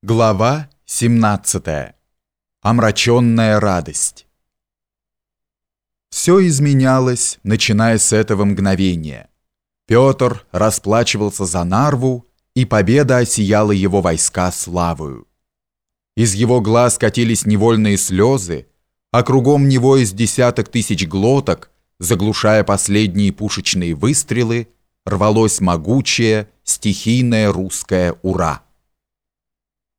Глава 17. Омраченная радость. Все изменялось, начиная с этого мгновения. Петр расплачивался за Нарву, и победа осияла его войска славою. Из его глаз катились невольные слезы, а кругом него из десяток тысяч глоток, заглушая последние пушечные выстрелы, рвалось могучее, стихийное русское «Ура!».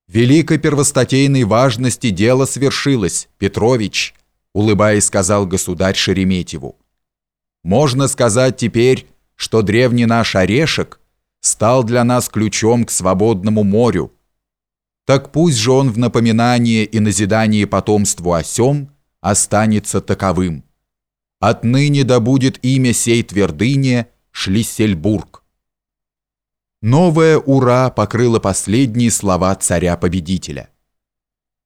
«Великой первостатейной важности дело свершилось, Петрович», улыбаясь, сказал государь Шереметьеву. «Можно сказать теперь, что древний наш орешек стал для нас ключом к свободному морю. Так пусть же он в напоминание и назидание потомству о сём останется таковым. Отныне да будет имя сей твердыне Шлиссельбург. Новое «Ура» покрыло последние слова царя-победителя.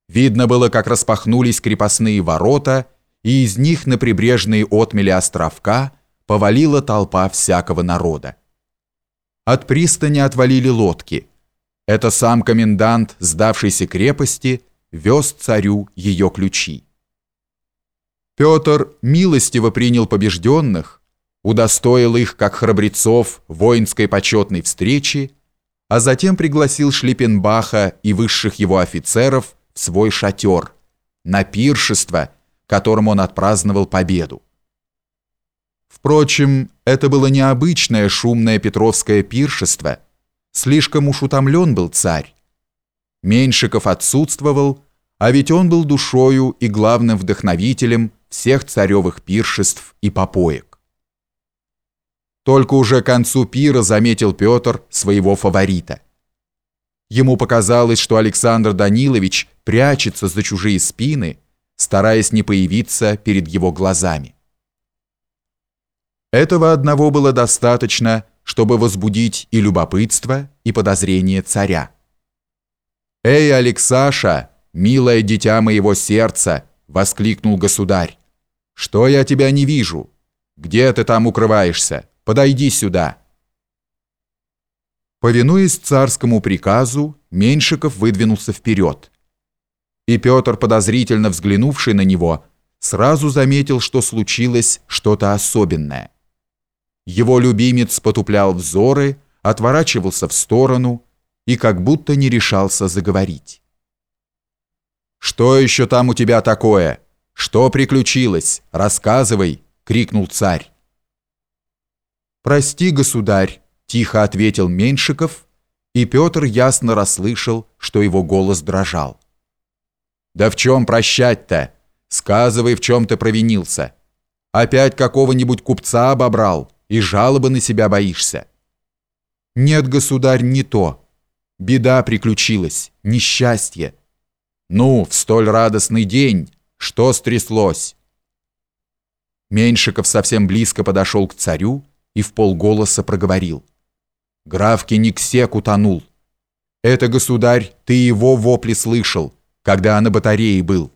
Видно было, как распахнулись крепостные ворота, и из них на прибрежные отмели островка повалила толпа всякого народа. От пристани отвалили лодки. Это сам комендант сдавшейся крепости вез царю ее ключи. Петр милостиво принял побежденных, удостоил их, как храбрецов, воинской почетной встречи, а затем пригласил Шлиппенбаха и высших его офицеров в свой шатер, на пиршество, которым он отпраздновал победу. Впрочем, это было необычное шумное петровское пиршество, слишком уж утомлен был царь. Меньшиков отсутствовал, а ведь он был душою и главным вдохновителем всех царевых пиршеств и попоек. Только уже к концу пира заметил Петр своего фаворита. Ему показалось, что Александр Данилович прячется за чужие спины, стараясь не появиться перед его глазами. Этого одного было достаточно, чтобы возбудить и любопытство, и подозрение царя. «Эй, Алексаша, милое дитя моего сердца!» — воскликнул государь. «Что я тебя не вижу? Где ты там укрываешься?» Подойди сюда!» Повинуясь царскому приказу, Меньшиков выдвинулся вперед. И Петр, подозрительно взглянувший на него, сразу заметил, что случилось что-то особенное. Его любимец потуплял взоры, отворачивался в сторону и как будто не решался заговорить. «Что еще там у тебя такое? Что приключилось? Рассказывай!» — крикнул царь. «Прости, государь», – тихо ответил Меньшиков, и Петр ясно расслышал, что его голос дрожал. «Да в чем прощать-то? Сказывай, в чем ты провинился. Опять какого-нибудь купца обобрал и жалобы на себя боишься». «Нет, государь, не то. Беда приключилась, несчастье». «Ну, в столь радостный день, что стряслось?» Меньшиков совсем близко подошел к царю и в полголоса проговорил. «Граф Кениксек утонул. Это, государь, ты его вопли слышал, когда на батарее был».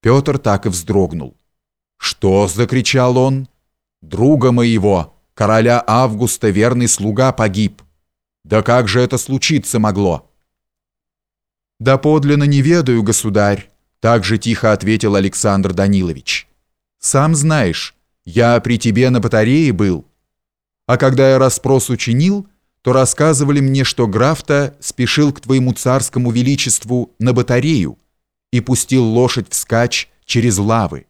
Петр так и вздрогнул. «Что?» — закричал он. «Друга моего, короля Августа, верный слуга, погиб. Да как же это случиться могло?» «Да подлинно не ведаю, государь», — так же тихо ответил Александр Данилович. «Сам знаешь, я при тебе на батарее был. А когда я расспрос учинил, то рассказывали мне, что граф-то спешил к твоему царскому величеству на батарею и пустил лошадь вскачь через лавы.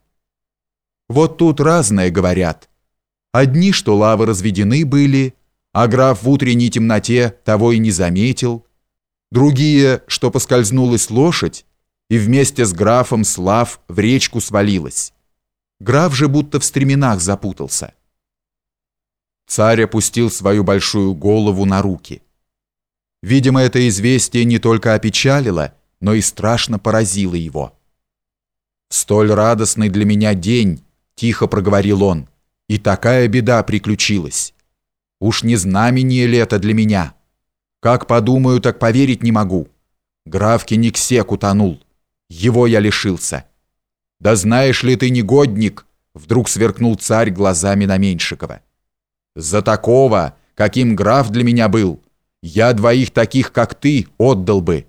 Вот тут разное говорят. Одни, что лавы разведены были, а граф в утренней темноте того и не заметил. Другие, что поскользнулась лошадь, и вместе с графом Слав в речку свалилась. Граф же будто в стременах запутался. Царь опустил свою большую голову на руки. Видимо, это известие не только опечалило, но и страшно поразило его. «В столь радостный для меня день», — тихо проговорил он, — «и такая беда приключилась. Уж не знамение ли это для меня? Как подумаю, так поверить не могу. Граф Кениксек утонул. Его я лишился». «Да знаешь ли ты, негодник!» Вдруг сверкнул царь глазами на Меньшикова. «За такого, каким граф для меня был, я двоих таких, как ты, отдал бы.